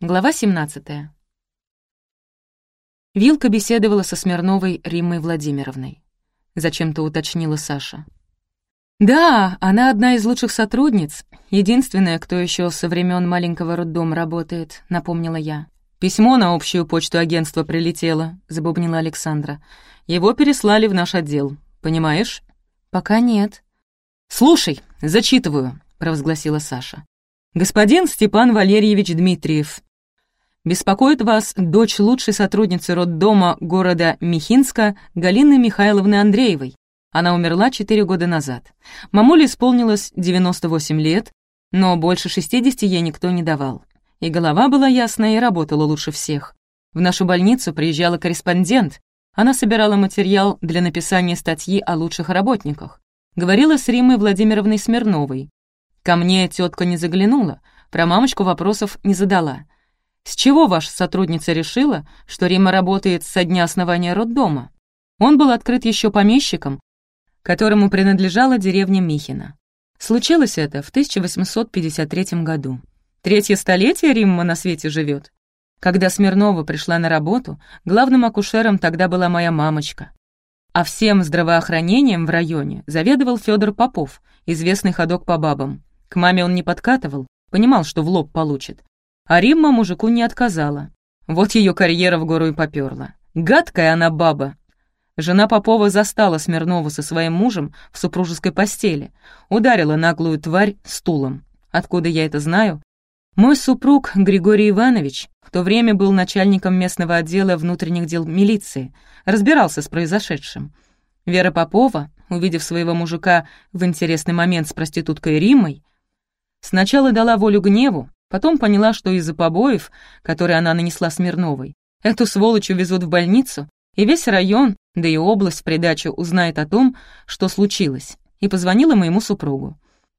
Глава 17. Вилка беседовала со Смирновой Риммой Владимировной. Зачем-то уточнила Саша. «Да, она одна из лучших сотрудниц, единственная, кто еще со времен маленького роддома работает», — напомнила я. «Письмо на общую почту агентства прилетело», — забубнила Александра. «Его переслали в наш отдел. Понимаешь?» «Пока нет». «Слушай, зачитываю», — провозгласила Саша. «Господин Степан Валерьевич Дмитриев, Беспокоит вас дочь лучшей сотрудницы роддома города Михинска Галины Михайловны Андреевой. Она умерла 4 года назад. Мамуле исполнилось 98 лет, но больше 60 ей никто не давал. И голова была ясная и работала лучше всех. В нашу больницу приезжала корреспондент. Она собирала материал для написания статьи о лучших работниках. Говорила с Римой Владимировной Смирновой. Ко мне тетка не заглянула, про мамочку вопросов не задала — с чего ваша сотрудница решила, что Рима работает со дня основания роддома? Он был открыт еще помещиком, которому принадлежала деревня Михина. Случилось это в 1853 году. Третье столетие Римма на свете живет. Когда Смирнова пришла на работу, главным акушером тогда была моя мамочка. А всем здравоохранением в районе заведовал Федор Попов, известный ходок по бабам. К маме он не подкатывал, понимал, что в лоб получит. А Римма мужику не отказала. Вот ее карьера в гору и попёрла. Гадкая она баба. Жена Попова застала Смирнову со своим мужем в супружеской постели, ударила наглую тварь стулом. Откуда я это знаю? Мой супруг Григорий Иванович в то время был начальником местного отдела внутренних дел милиции, разбирался с произошедшим. Вера Попова, увидев своего мужика в интересный момент с проституткой Риммой, сначала дала волю гневу, Потом поняла, что из-за побоев, которые она нанесла Смирновой, эту сволочь увезут в больницу, и весь район, да и область в придачу узнает о том, что случилось, и позвонила моему супругу.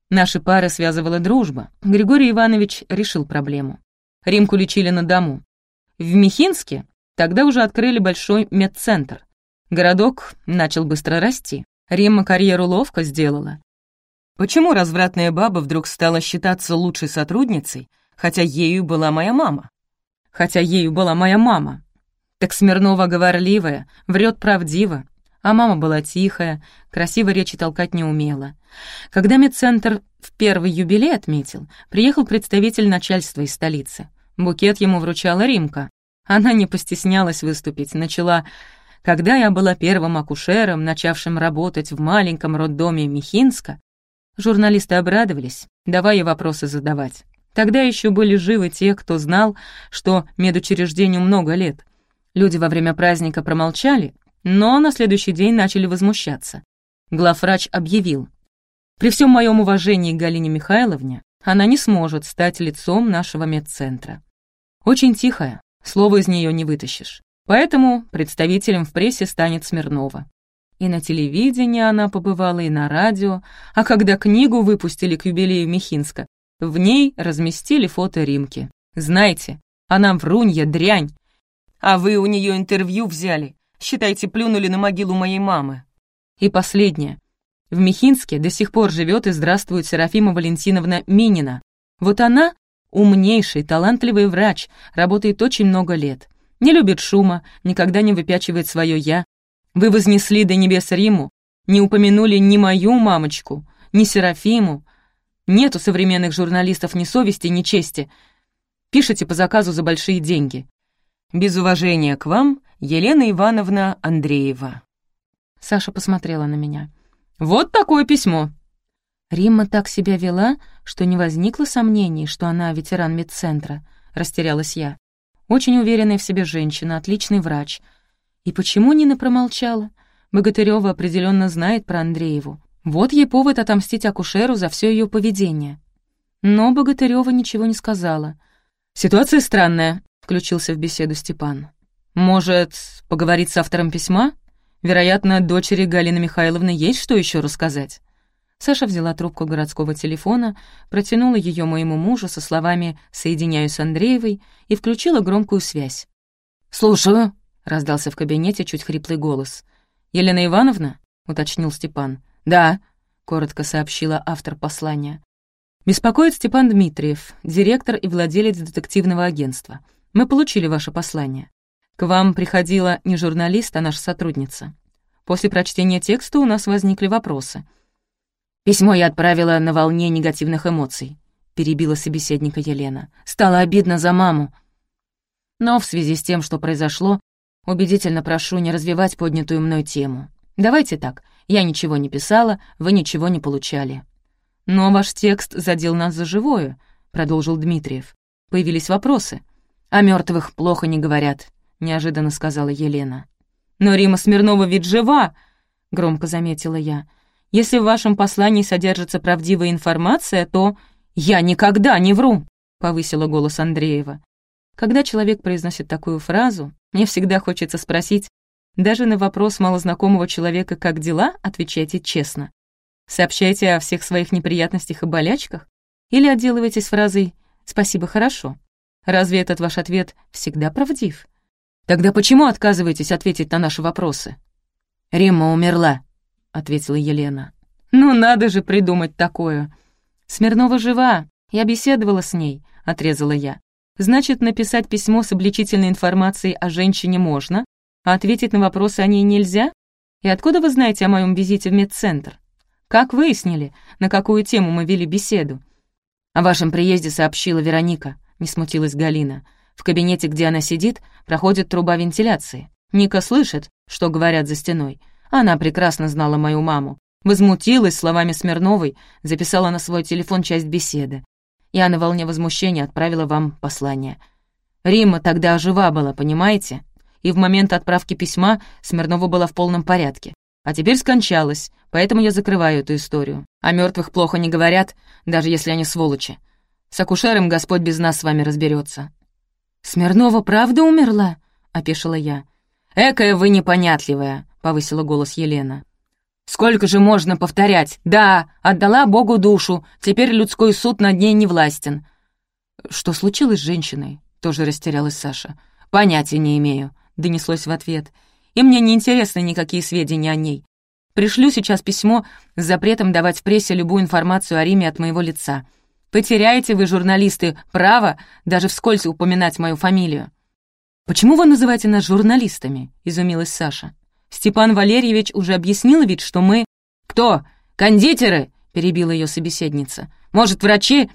Наши пары связывала дружба. Григорий Иванович решил проблему. Римку лечили на дому. В Михинске тогда уже открыли большой медцентр. Городок начал быстро расти. Римма карьеру ловко сделала. Почему развратная баба вдруг стала считаться лучшей сотрудницей, хотя ею была моя мама. Хотя ею была моя мама. Так Смирнова говорливая, врет правдиво, а мама была тихая, красиво речи толкать не умела. Когда медцентр в первый юбилей отметил, приехал представитель начальства из столицы. Букет ему вручала Римка. Она не постеснялась выступить, начала «Когда я была первым акушером, начавшим работать в маленьком роддоме Михинска», журналисты обрадовались, давая вопросы задавать. Тогда еще были живы те, кто знал, что медучреждению много лет. Люди во время праздника промолчали, но на следующий день начали возмущаться. Главврач объявил, «При всем моем уважении к Галине Михайловне, она не сможет стать лицом нашего медцентра. Очень тихая, слова из нее не вытащишь. Поэтому представителем в прессе станет Смирнова. И на телевидении она побывала, и на радио, а когда книгу выпустили к юбилею Михинска, в ней разместили фото Римки. Знаете, она врунья, дрянь. А вы у нее интервью взяли. Считайте, плюнули на могилу моей мамы. И последнее. В Михинске до сих пор живет и здравствует Серафима Валентиновна Минина. Вот она умнейший, талантливый врач, работает очень много лет. Не любит шума, никогда не выпячивает свое «я». Вы вознесли до небес Риму, не упомянули ни мою мамочку, ни Серафиму, нет у современных журналистов ни совести, ни чести. Пишите по заказу за большие деньги. Без уважения к вам, Елена Ивановна Андреева». Саша посмотрела на меня. «Вот такое письмо». Римма так себя вела, что не возникло сомнений, что она ветеран медцентра, растерялась я. Очень уверенная в себе женщина, отличный врач. И почему Нина промолчала? Богатырёва определенно знает про Андрееву. Вот ей повод отомстить акушеру за все ее поведение. Но Богатырева ничего не сказала. «Ситуация странная», — включился в беседу Степан. «Может, поговорить с автором письма? Вероятно, дочери Галины Михайловны есть что еще рассказать». Саша взяла трубку городского телефона, протянула ее моему мужу со словами «Соединяю с Андреевой» и включила громкую связь. «Слушаю», — раздался в кабинете чуть хриплый голос. «Елена Ивановна?» — уточнил Степан. «Да», — коротко сообщила автор послания. «Беспокоит Степан Дмитриев, директор и владелец детективного агентства. Мы получили ваше послание. К вам приходила не журналист, а наша сотрудница. После прочтения текста у нас возникли вопросы. Письмо я отправила на волне негативных эмоций», — перебила собеседника Елена. «Стало обидно за маму. Но в связи с тем, что произошло, убедительно прошу не развивать поднятую мной тему. Давайте так, я ничего не писала, вы ничего не получали». «Но ваш текст задел нас за живое», — продолжил Дмитриев. «Появились вопросы. О мертвых плохо не говорят», — неожиданно сказала Елена. «Но Рима Смирнова ведь жива!» — громко заметила я. «Если в вашем послании содержится правдивая информация, то...» «Я никогда не вру!» — повысила голос Андреева. Когда человек произносит такую фразу, мне всегда хочется спросить, даже на вопрос малознакомого человека «как дела?» отвечайте честно. Сообщайте о всех своих неприятностях и болячках? Или отделываетесь фразой «спасибо, хорошо»? Разве этот ваш ответ всегда правдив? Тогда почему отказываетесь ответить на наши вопросы? «Римма умерла», — ответила Елена. «Ну надо же придумать такое!» «Смирнова жива, я беседовала с ней», — отрезала я. «Значит, написать письмо с обличительной информацией о женщине можно, а ответить на вопросы о ней нельзя? И откуда вы знаете о моем визите в медцентр?» Как выяснили, на какую тему мы вели беседу? О вашем приезде сообщила Вероника, не смутилась Галина. В кабинете, где она сидит, проходит труба вентиляции. Ника слышит, что говорят за стеной. Она прекрасно знала мою маму. Возмутилась словами Смирновой, записала на свой телефон часть беседы. Я на волне возмущения отправила вам послание. Римма тогда жива была, понимаете? И в момент отправки письма Смирнова была в полном порядке. А теперь скончалась, поэтому я закрываю эту историю. О мертвых плохо не говорят, даже если они сволочи. С акушером Господь без нас с вами разберется. «Смирнова правда умерла?» — опешила я. «Экая вы непонятливая», — повысила голос Елена. «Сколько же можно повторять? Да, отдала Богу душу, теперь людской суд над ней не властен». «Что случилось с женщиной?» — тоже растерялась Саша. «Понятия не имею», — донеслось в ответ и мне не интересны никакие сведения о ней. Пришлю сейчас письмо с запретом давать в прессе любую информацию о Риме от моего лица. Потеряете вы, журналисты, право даже вскользь упоминать мою фамилию». «Почему вы называете нас журналистами?» — изумилась Саша. «Степан Валерьевич уже объяснил ведь, что мы...» «Кто? Кондитеры?» — перебила ее собеседница. «Может, врачи?»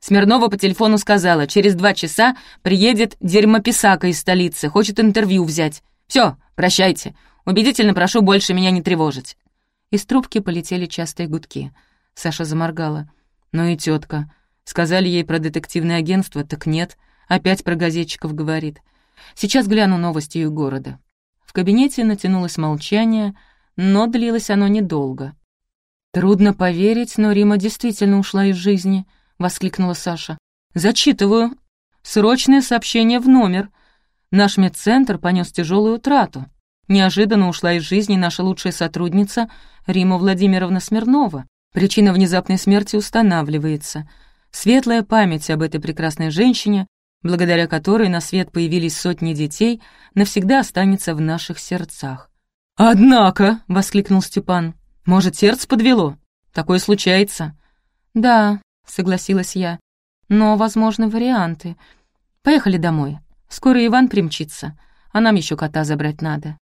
Смирнова по телефону сказала, через два часа приедет дерьмописака из столицы, хочет интервью взять. Все, прощайте. Убедительно прошу больше меня не тревожить». Из трубки полетели частые гудки. Саша заморгала. «Ну и тетка. Сказали ей про детективное агентство, так нет. Опять про газетчиков говорит. Сейчас гляну новости из города». В кабинете натянулось молчание, но длилось оно недолго. «Трудно поверить, но Рима действительно ушла из жизни», — воскликнула Саша. «Зачитываю. Срочное сообщение в номер. Наш медцентр понес тяжелую утрату. Неожиданно ушла из жизни наша лучшая сотрудница Рима Владимировна Смирнова. Причина внезапной смерти устанавливается. Светлая память об этой прекрасной женщине, благодаря которой на свет появились сотни детей, навсегда останется в наших сердцах. «Однако!» — воскликнул Степан. «Может, сердце подвело? Такое случается». «Да», — согласилась я. «Но возможны варианты. Поехали домой». Скоро Иван примчится, а нам еще кота забрать надо.